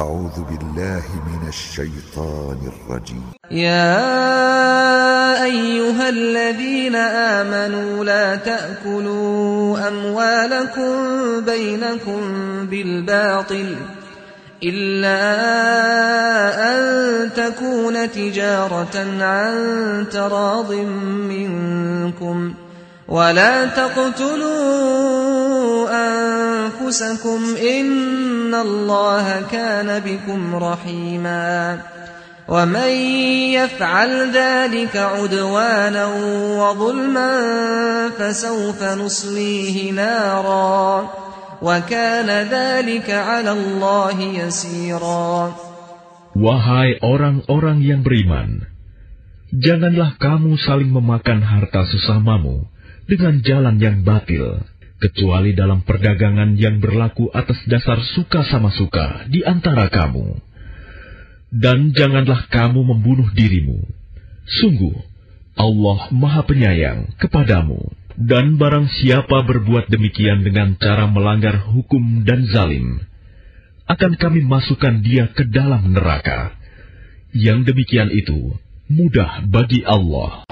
أعوذ بالله من الشيطان الرجيم. يا أيها الذين آمنوا لا تأكلوا أموالكم بينكم بالباطل إلا أن تكون تجارة عن تراض منكم ولا تقتلوا أنفسكم إن الله كان بكم رحيما ومن يفعل ذلك عدوانا وظلما فسوف نصليه نارا وكان ذلك على الله يسيرا Wahai orang-orang yang beriman, janganlah kamu saling memakan harta sesamamu dengan jalan yang batil, kecuali dalam perdagangan yang berlaku atas dasar suka sama suka di antara kamu. Dan janganlah kamu membunuh dirimu. Sungguh, Allah Maha Penyayang kepadamu. Dan barang siapa berbuat demikian dengan cara melanggar hukum dan zalim, akan kami masukkan dia ke dalam neraka. Yang demikian itu mudah bagi Allah.